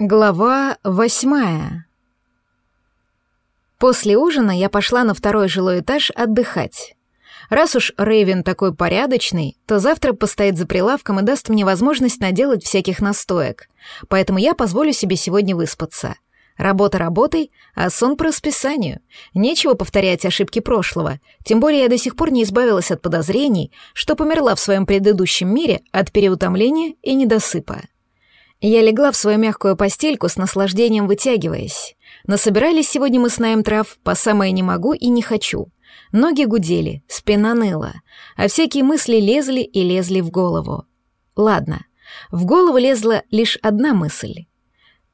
Глава восьмая. После ужина я пошла на второй жилой этаж отдыхать. Раз уж Рейвен такой порядочный, то завтра постоит за прилавком и даст мне возможность наделать всяких настоек. Поэтому я позволю себе сегодня выспаться. Работа работой, а сон по расписанию. Нечего повторять ошибки прошлого. Тем более я до сих пор не избавилась от подозрений, что померла в своем предыдущем мире от переутомления и недосыпа. Я легла в свою мягкую постельку с наслаждением вытягиваясь. Насобирались сегодня мы с Наем трав по самое не могу и не хочу. Ноги гудели, спина ныла, а всякие мысли лезли и лезли в голову. Ладно, в голову лезла лишь одна мысль.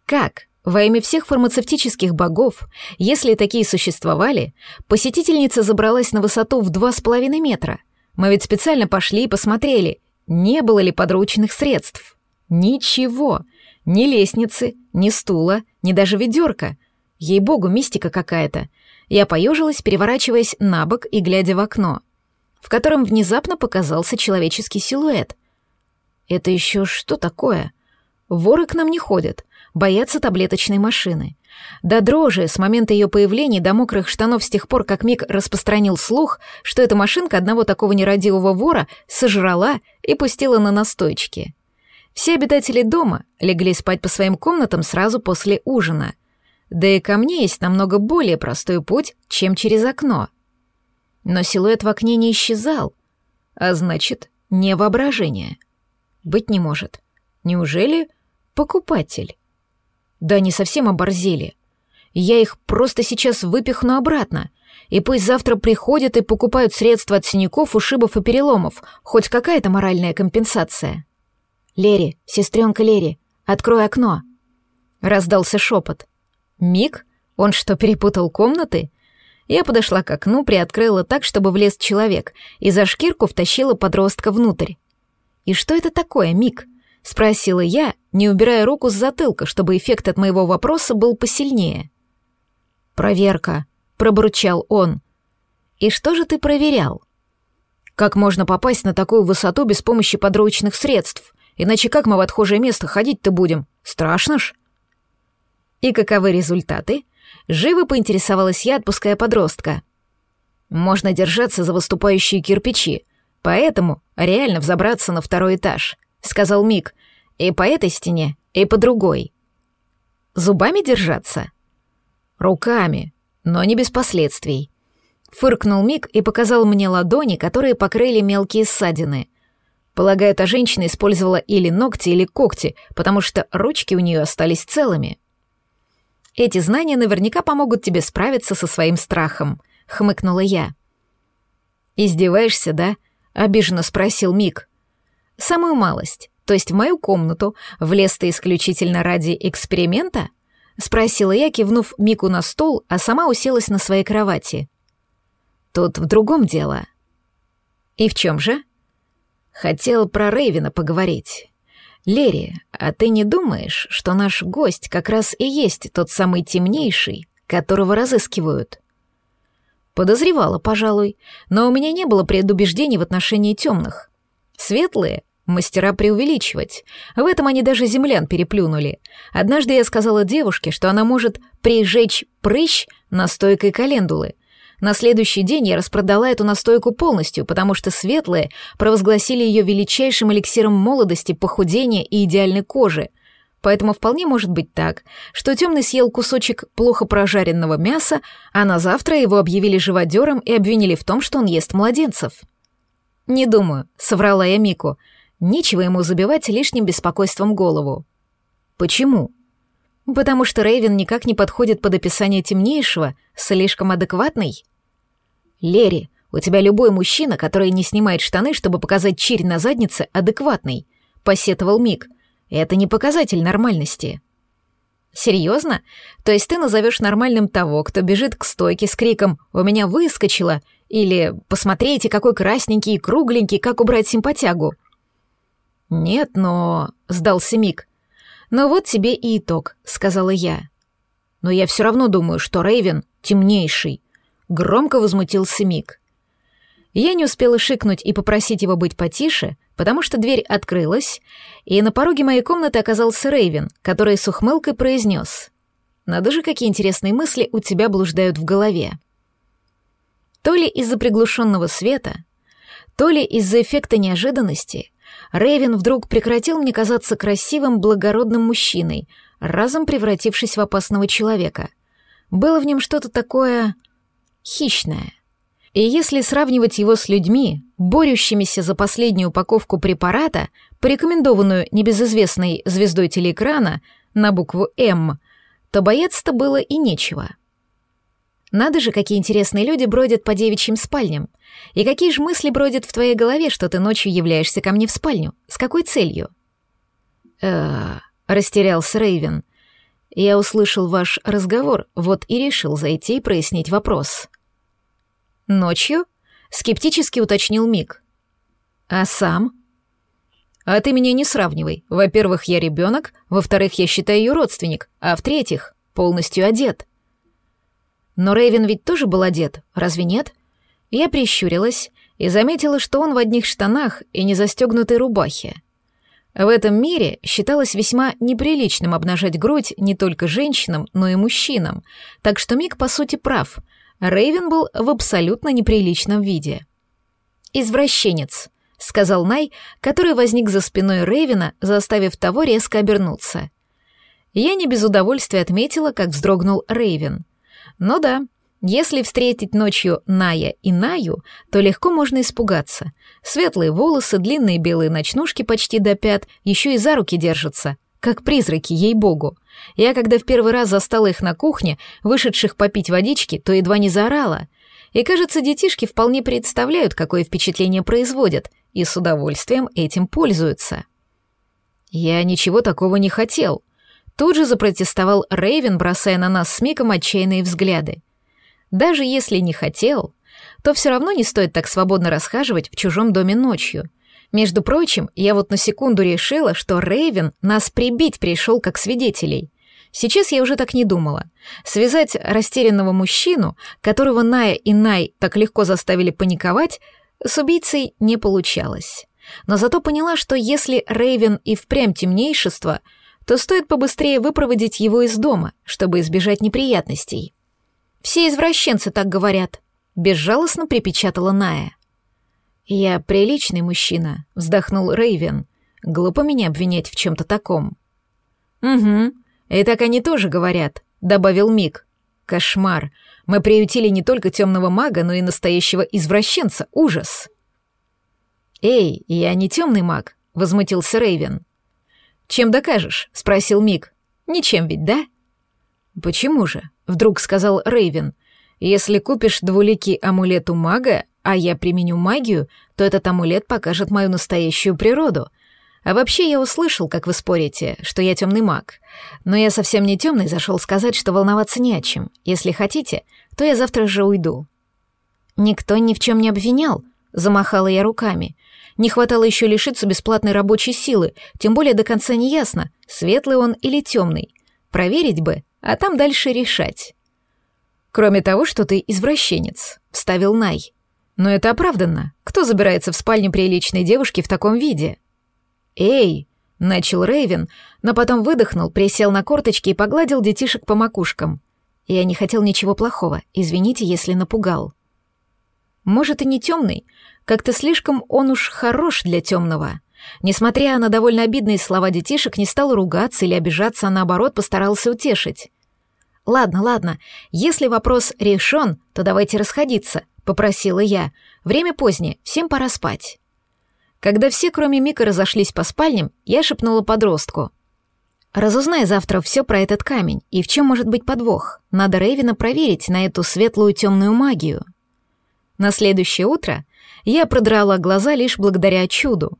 Как, во имя всех фармацевтических богов, если такие существовали, посетительница забралась на высоту в два с половиной метра? Мы ведь специально пошли и посмотрели, не было ли подручных средств. Ничего. Ни лестницы, ни стула, ни даже ведерка. Ей-богу, мистика какая-то. Я поежилась, переворачиваясь на бок и глядя в окно, в котором внезапно показался человеческий силуэт. Это еще что такое? Воры к нам не ходят, боятся таблеточной машины. До дрожи с момента ее появления до мокрых штанов с тех пор, как Мик распространил слух, что эта машинка одного такого нерадивого вора сожрала и пустила на настойчики. Все обитатели дома легли спать по своим комнатам сразу после ужина. Да и ко мне есть намного более простой путь, чем через окно. Но силуэт в окне не исчезал, а значит, не воображение. Быть не может. Неужели покупатель? Да они совсем оборзели. Я их просто сейчас выпихну обратно, и пусть завтра приходят и покупают средства от синяков, ушибов и переломов, хоть какая-то моральная компенсация. «Лери, сестренка Лери, открой окно!» Раздался шепот. «Миг? Он что, перепутал комнаты?» Я подошла к окну, приоткрыла так, чтобы влез человек, и за шкирку втащила подростка внутрь. «И что это такое, Мик?» — спросила я, не убирая руку с затылка, чтобы эффект от моего вопроса был посильнее. «Проверка», — пробурчал он. «И что же ты проверял?» «Как можно попасть на такую высоту без помощи подручных средств?» Иначе как мы в отхожее место ходить-то будем? Страшно ж. И каковы результаты? Живо поинтересовалась я, отпуская подростка. Можно держаться за выступающие кирпичи, поэтому реально взобраться на второй этаж, сказал Мик. И по этой стене, и по другой. Зубами держаться? Руками, но не без последствий. Фыркнул Мик и показал мне ладони, которые покрыли мелкие ссадины. Полагаю, эта женщина использовала или ногти, или когти, потому что ручки у нее остались целыми. Эти знания наверняка помогут тебе справиться со своим страхом, хмыкнула я. Издеваешься, да? обиженно спросил Мик. Самую малость, то есть в мою комнату, влез ты исключительно ради эксперимента? спросила я, кивнув Мику на стол, а сама уселась на своей кровати. Тут в другом дело. И в чем же? Хотел про Рейвина поговорить. Лери, а ты не думаешь, что наш гость как раз и есть тот самый темнейший, которого разыскивают? Подозревала, пожалуй, но у меня не было предубеждений в отношении темных. Светлые — мастера преувеличивать. В этом они даже землян переплюнули. Однажды я сказала девушке, что она может прижечь прыщ настойкой календулы — на следующий день я распродала эту настойку полностью, потому что светлые провозгласили ее величайшим эликсиром молодости, похудения и идеальной кожи. Поэтому вполне может быть так, что темный съел кусочек плохо прожаренного мяса, а на завтра его объявили живодером и обвинили в том, что он ест младенцев. «Не думаю», — соврала я Мику. «Нечего ему забивать лишним беспокойством голову». «Почему?» Потому что Рейвен никак не подходит под описание темнейшего, слишком адекватный. Лери, у тебя любой мужчина, который не снимает штаны, чтобы показать чирь на заднице, адекватный, посетовал Мик. Это не показатель нормальности. Серьезно? То есть ты назовешь нормальным того, кто бежит к стойке с криком «У меня выскочило!» или «Посмотрите, какой красненький и кругленький, как убрать симпатягу?» «Нет, но...» — сдался Мик. «Но вот тебе и итог», — сказала я. «Но я все равно думаю, что Рейвен темнейший», — громко возмутился Мик. Я не успела шикнуть и попросить его быть потише, потому что дверь открылась, и на пороге моей комнаты оказался Рейвен, который с ухмылкой произнес. «Надо же, какие интересные мысли у тебя блуждают в голове». То ли из-за приглушенного света, то ли из-за эффекта неожиданности, Рейвен вдруг прекратил мне казаться красивым, благородным мужчиной, разом превратившись в опасного человека. Было в нем что-то такое хищное — и если сравнивать его с людьми, борющимися за последнюю упаковку препарата, порекомендованную небезызвестной звездой телеэкрана на букву «М», то бояться-то было и нечего. Надо же, какие интересные люди бродят по девичьим спальням. И какие же мысли бродят в твоей голове, что ты ночью являешься ко мне в спальню? С какой целью? э растерялся Рейвен. Я услышал ваш разговор, вот и решил зайти и прояснить вопрос. «Ночью?» — скептически уточнил Мик. «А сам?» «А ты меня не сравнивай. Во-первых, я ребенок, во-вторых, я считаю ее родственник, а в-третьих, полностью одет». Но Рейвен ведь тоже был одет, разве нет? Я прищурилась и заметила, что он в одних штанах и не застегнутой рубахе. В этом мире считалось весьма неприличным обнажать грудь не только женщинам, но и мужчинам, так что Мик, по сути, прав — Рейвен был в абсолютно неприличном виде. «Извращенец», — сказал Най, который возник за спиной Рейвена, заставив того резко обернуться. Я не без удовольствия отметила, как вздрогнул Рейвен. Ну да, если встретить ночью Ная и Наю, то легко можно испугаться. Светлые волосы, длинные белые ночнушки почти до пят, еще и за руки держатся как призраки, ей-богу. Я, когда в первый раз застала их на кухне, вышедших попить водички, то едва не заорала. И, кажется, детишки вполне представляют, какое впечатление производят, и с удовольствием этим пользуются. Я ничего такого не хотел. Тут же запротестовал Рейвен, бросая на нас с Миком отчаянные взгляды. Даже если не хотел, то все равно не стоит так свободно расхаживать в чужом доме ночью — между прочим, я вот на секунду решила, что Рейвен нас прибить пришел как свидетелей. Сейчас я уже так не думала. Связать растерянного мужчину, которого Ная и Най так легко заставили паниковать, с убийцей не получалось. Но зато поняла, что если Рейвен и впрямь темнейшество, то стоит побыстрее выпроводить его из дома, чтобы избежать неприятностей. «Все извращенцы так говорят», — безжалостно припечатала Ная. «Я приличный мужчина», — вздохнул Рейвен. «Глупо меня обвинять в чем-то таком». «Угу, и так они тоже говорят», — добавил Мик. «Кошмар. Мы приютили не только темного мага, но и настоящего извращенца. Ужас!» «Эй, я не темный маг», — возмутился Рейвен. «Чем докажешь?» — спросил Мик. «Ничем ведь, да?» «Почему же?» — вдруг сказал Рейвен. «Если купишь двуликий амулет у мага, а я применю магию, то этот амулет покажет мою настоящую природу. А вообще я услышал, как вы спорите, что я темный маг. Но я совсем не темный, зашел сказать, что волноваться не о чем. Если хотите, то я завтра же уйду. Никто ни в чем не обвинял, замахала я руками. Не хватало еще лишиться бесплатной рабочей силы, тем более до конца не ясно, светлый он или темный. Проверить бы, а там дальше решать. Кроме того, что ты извращенец, вставил Най. Но это оправданно. Кто забирается в спальню приличной девушки в таком виде? «Эй!» — начал Рейвен, но потом выдохнул, присел на корточки и погладил детишек по макушкам. Я не хотел ничего плохого, извините, если напугал. Может, и не темный, как-то слишком он уж хорош для темного. Несмотря на довольно обидные слова детишек, не стал ругаться или обижаться, а наоборот постарался утешить. «Ладно, ладно, если вопрос решен, то давайте расходиться. — попросила я. «Время позднее, всем пора спать». Когда все, кроме Мика, разошлись по спальням, я шепнула подростку. «Разузнай завтра все про этот камень и в чем может быть подвох. Надо Рейвина проверить на эту светлую темную магию». На следующее утро я продрала глаза лишь благодаря чуду.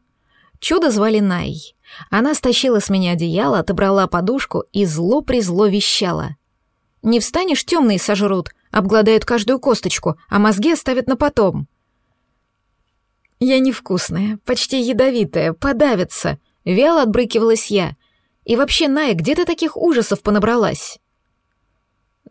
Чудо звали Най. Она стащила с меня одеяло, отобрала подушку и зло-призло вещала. «Не встанешь, темные сожрут, обгладают каждую косточку, а мозги оставят на потом. Я невкусная, почти ядовитая, подавится. Вяло отбрыкивалась я. И вообще, Ная, где ты таких ужасов понабралась?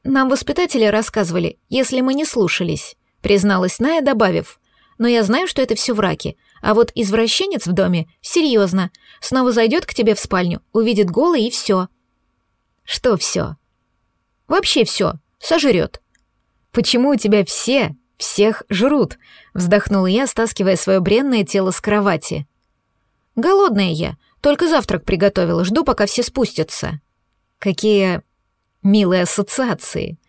Нам воспитатели рассказывали, если мы не слушались, призналась Ная, добавив. но я знаю, что это все враки. А вот извращенец в доме, серьезно, снова зайдет к тебе в спальню, увидит голый и все. Что все? Вообще все, сожрет. Почему у тебя все всех жрут? Вздохнула я, стаскивая свое бренное тело с кровати. Голодная я, только завтрак приготовила, жду, пока все спустятся. Какие милые ассоциации.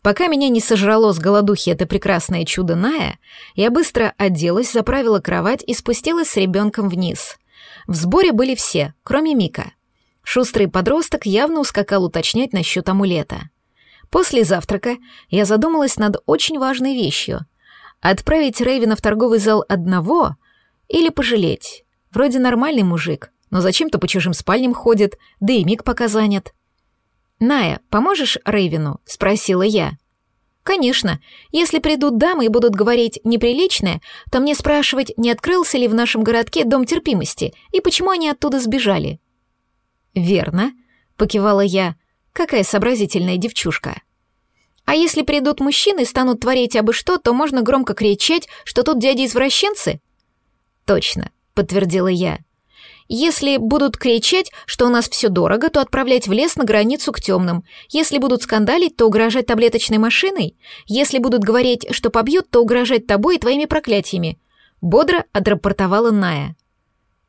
Пока меня не сожрало с голодухи это прекрасное чудо Ная, я быстро оделась, заправила кровать и спустилась с ребенком вниз. В сборе были все, кроме Мика. Шустрый подросток явно ускакал уточнять насчет амулета. После завтрака я задумалась над очень важной вещью. Отправить Рейвена в торговый зал одного или пожалеть? Вроде нормальный мужик, но зачем-то по чужим спальням ходит, да и Мик пока занят. «Ная, поможешь Рейвину?» — спросила я. «Конечно. Если придут дамы и будут говорить неприличное, то мне спрашивать, не открылся ли в нашем городке дом терпимости и почему они оттуда сбежали». «Верно», — покивала я. «Какая сообразительная девчушка». «А если придут мужчины и станут творить абы что, то можно громко кричать, что тут дяди-извращенцы?» «Точно», — подтвердила я. Если будут кричать, что у нас все дорого, то отправлять в лес на границу к темным. Если будут скандалить, то угрожать таблеточной машиной. Если будут говорить, что побьют, то угрожать тобой и твоими проклятиями. Бодро отрапортовала Ная.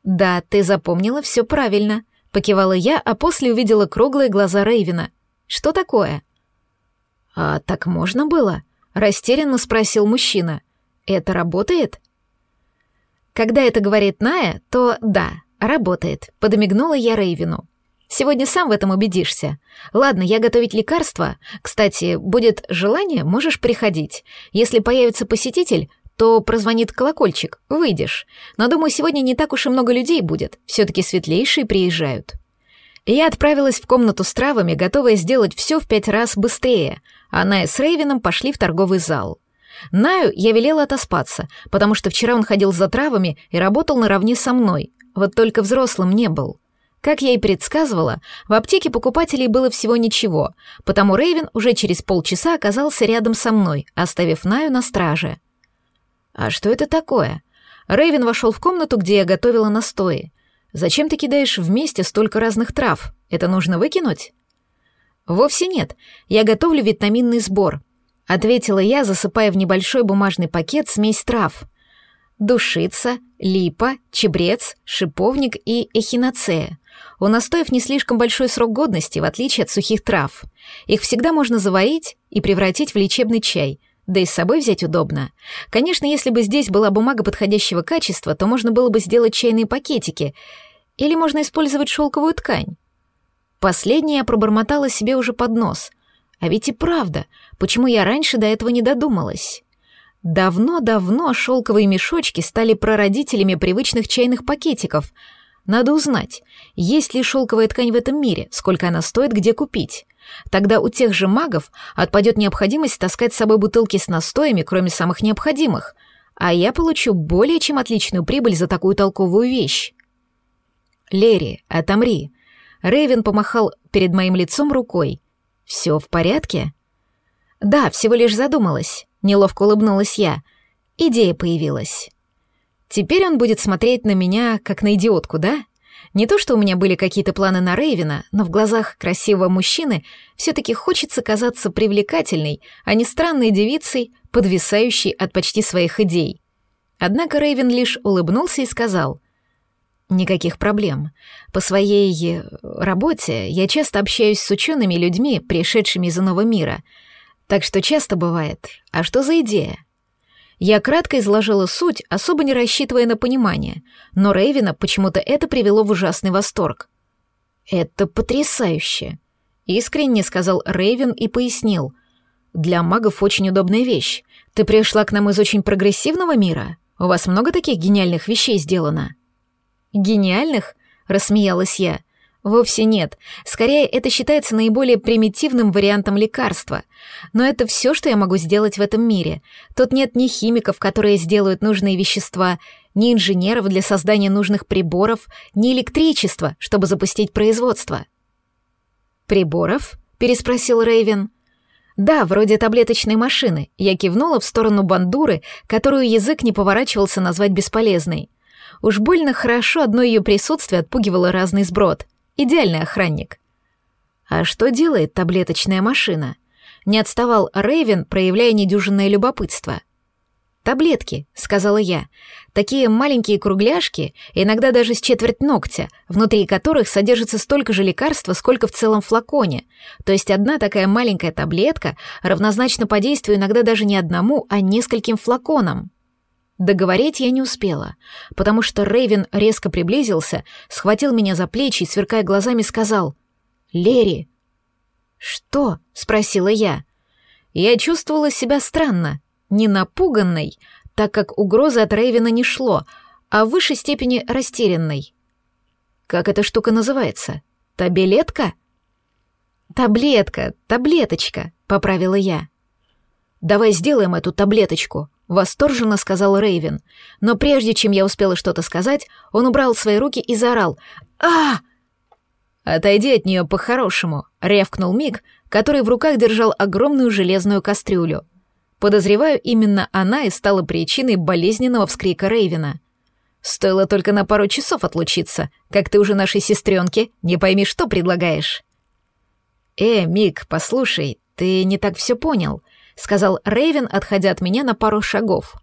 Да, ты запомнила все правильно, покивала я, а после увидела круглые глаза Рейвина. Что такое? А так можно было? растерянно спросил мужчина. Это работает? Когда это говорит Ная, то да, «Работает», — подмигнула я Рейвину. «Сегодня сам в этом убедишься. Ладно, я готовить лекарства. Кстати, будет желание, можешь приходить. Если появится посетитель, то прозвонит колокольчик, выйдешь. Но, думаю, сегодня не так уж и много людей будет. Все-таки светлейшие приезжают». Я отправилась в комнату с травами, готовая сделать все в пять раз быстрее. Она и с Рейвином пошли в торговый зал. Наю я велела отоспаться, потому что вчера он ходил за травами и работал наравне со мной, вот только взрослым не был. Как я и предсказывала, в аптеке покупателей было всего ничего, потому Рейвен уже через полчаса оказался рядом со мной, оставив Наю на страже. «А что это такое?» Рейвен вошел в комнату, где я готовила настои. «Зачем ты кидаешь вместе столько разных трав? Это нужно выкинуть?» «Вовсе нет. Я готовлю витаминный сбор», — ответила я, засыпая в небольшой бумажный пакет смесь трав душица, липа, чебрец, шиповник и эхиноцея. У настоев не слишком большой срок годности, в отличие от сухих трав. Их всегда можно заварить и превратить в лечебный чай, да и с собой взять удобно. Конечно, если бы здесь была бумага подходящего качества, то можно было бы сделать чайные пакетики, или можно использовать шелковую ткань. Последнее я пробормотала себе уже под нос. А ведь и правда, почему я раньше до этого не додумалась? Давно-давно шелковые мешочки стали прародителями привычных чайных пакетиков. Надо узнать, есть ли шелковая ткань в этом мире, сколько она стоит, где купить. Тогда у тех же магов отпадет необходимость таскать с собой бутылки с настоями, кроме самых необходимых, а я получу более чем отличную прибыль за такую толковую вещь. «Лерри, отомри!» Рейвен помахал перед моим лицом рукой. «Все в порядке?» «Да, всего лишь задумалась. Неловко улыбнулась я. Идея появилась. Теперь он будет смотреть на меня, как на идиотку, да? Не то, что у меня были какие-то планы на Рейвена, но в глазах красивого мужчины все-таки хочется казаться привлекательной, а не странной девицей, подвисающей от почти своих идей. Однако Рейвен лишь улыбнулся и сказал, «Никаких проблем. По своей э, работе я часто общаюсь с учеными людьми, пришедшими из иного мира — так что часто бывает. А что за идея? Я кратко изложила суть, особо не рассчитывая на понимание, но Рейвина почему-то это привело в ужасный восторг. «Это потрясающе!» — искренне сказал Рейвен и пояснил. «Для магов очень удобная вещь. Ты пришла к нам из очень прогрессивного мира? У вас много таких гениальных вещей сделано?» «Гениальных?» — рассмеялась я. Вовсе нет. Скорее, это считается наиболее примитивным вариантом лекарства. Но это все, что я могу сделать в этом мире. Тут нет ни химиков, которые сделают нужные вещества, ни инженеров для создания нужных приборов, ни электричества, чтобы запустить производство. «Приборов?» — переспросил Рейвен. «Да, вроде таблеточной машины», — я кивнула в сторону бандуры, которую язык не поворачивался назвать бесполезной. Уж больно хорошо одно ее присутствие отпугивало разный сброд. Идеальный охранник. «А что делает таблеточная машина?» Не отставал Рейвен, проявляя недюжинное любопытство — «Таблетки», — сказала я. «Такие маленькие кругляшки, иногда даже с четверть ногтя, внутри которых содержится столько же лекарства, сколько в целом флаконе. То есть одна такая маленькая таблетка равнозначна по действию иногда даже не одному, а нескольким флаконам». Договорить я не успела, потому что Рейвен резко приблизился, схватил меня за плечи и, сверкая глазами, сказал «Лерри». «Что?» — спросила я. Я чувствовала себя странно, не напуганной, так как угрозы от Рейвена не шло, а в высшей степени растерянной. Как эта штука называется? Табилетка? Таблетка, таблеточка, поправила я. Давай сделаем эту таблеточку, восторженно сказал Рейвен. Но прежде чем я успела что-то сказать, он убрал свои руки и заорал: "А!" Отойди от нее по-хорошему, рявкнул Мик, который в руках держал огромную железную кастрюлю. Подозреваю, именно она и стала причиной болезненного вскрика Рейвена. Стоило только на пару часов отлучиться, как ты уже нашей сестренке, не пойми, что предлагаешь. «Э, Мик, послушай, ты не так все понял», — сказал Рейвен, отходя от меня на пару шагов.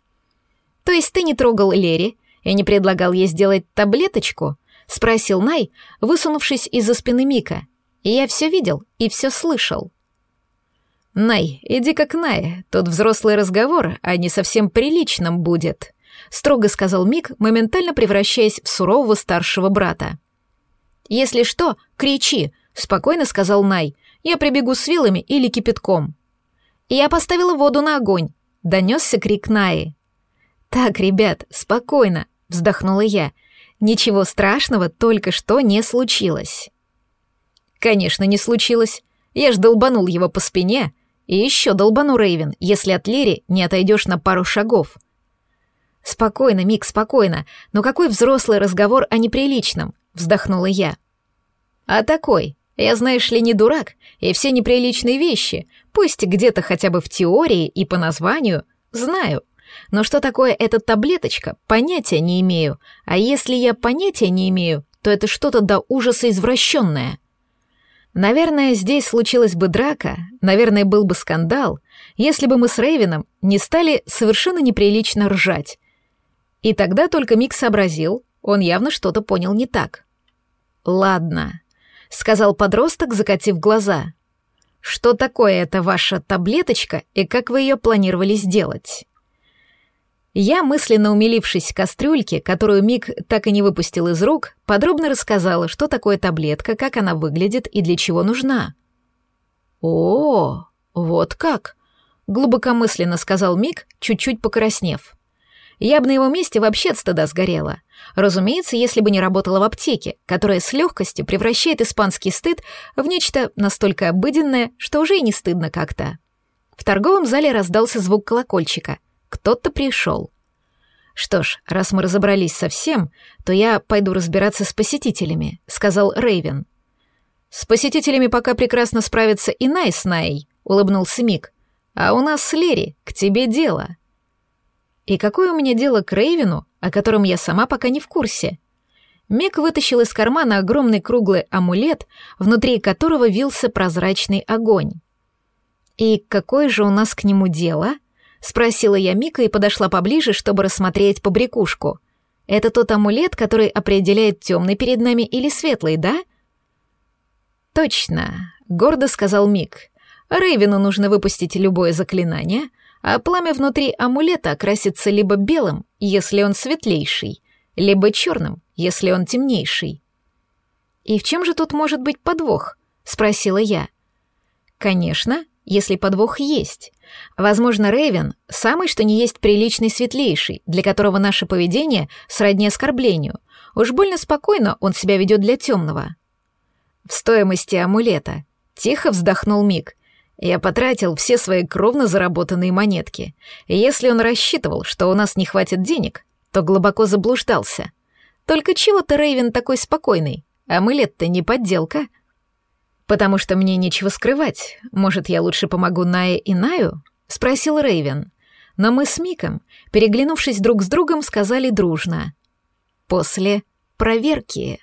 «То есть ты не трогал Лери и не предлагал ей сделать таблеточку?» — спросил Най, высунувшись из-за спины Мика. «Я все видел и все слышал». «Най, иди-ка к Най, тот взрослый разговор, а не совсем приличным будет», — строго сказал Мик, моментально превращаясь в сурового старшего брата. «Если что, кричи», — спокойно сказал Най. «Я прибегу с вилами или кипятком». «Я поставила воду на огонь», — донесся крик Наи. «Так, ребят, спокойно», — вздохнула я. «Ничего страшного только что не случилось». «Конечно, не случилось. Я ж долбанул его по спине, и еще долбану Рейвен, если от Лери не отойдешь на пару шагов. Спокойно, Мик, спокойно. Но какой взрослый разговор о неприличном? Вздохнула я. А такой. Я, знаешь ли, не дурак, и все неприличные вещи, пусть где-то хотя бы в теории и по названию, знаю. Но что такое эта таблеточка, понятия не имею. А если я понятия не имею, то это что-то до ужаса извращенное. Наверное, здесь случилась бы драка, наверное, был бы скандал, если бы мы с Рейвином не стали совершенно неприлично ржать. И тогда только Мик сообразил, он явно что-то понял не так. «Ладно», — сказал подросток, закатив глаза. «Что такое эта ваша таблеточка и как вы ее планировали сделать?» Я, мысленно умилившись кастрюльке, которую Мик так и не выпустил из рук, подробно рассказала, что такое таблетка, как она выглядит и для чего нужна. «О, вот как!» — глубокомысленно сказал Мик, чуть-чуть покраснев. Я бы на его месте вообще от стыда сгорела. Разумеется, если бы не работала в аптеке, которая с легкостью превращает испанский стыд в нечто настолько обыденное, что уже и не стыдно как-то. В торговом зале раздался звук колокольчика — кто-то пришел. Что ж, раз мы разобрались со всем, то я пойду разбираться с посетителями, сказал Рейвен. С посетителями пока прекрасно справится и Най с Най, улыбнулся Мик. А у нас с Лери к тебе дело. И какое у меня дело к Рейвену, о котором я сама пока не в курсе? Мик вытащил из кармана огромный круглый амулет, внутри которого вился прозрачный огонь. И какое же у нас к нему дело? — Спросила я Мика и подошла поближе, чтобы рассмотреть побрякушку. Это тот амулет, который определяет темный перед нами или светлый, да? Точно, гордо сказал Мик. Рейвену нужно выпустить любое заклинание, а пламя внутри амулета окрасится либо белым, если он светлейший, либо черным, если он темнейший. «И в чем же тут может быть подвох?» — спросила я. «Конечно, если подвох есть. Возможно, Рейвен — самый что ни есть приличный светлейший, для которого наше поведение сродни оскорблению. Уж больно спокойно он себя ведет для темного. В стоимости амулета. Тихо вздохнул Мик. Я потратил все свои кровно заработанные монетки. И если он рассчитывал, что у нас не хватит денег, то глубоко заблуждался. Только чего-то Рейвен такой спокойный. Амулет-то не подделка. «Потому что мне нечего скрывать. Может, я лучше помогу Нае и Наю?» — спросил Рейвен. Но мы с Миком, переглянувшись друг с другом, сказали дружно. «После проверки».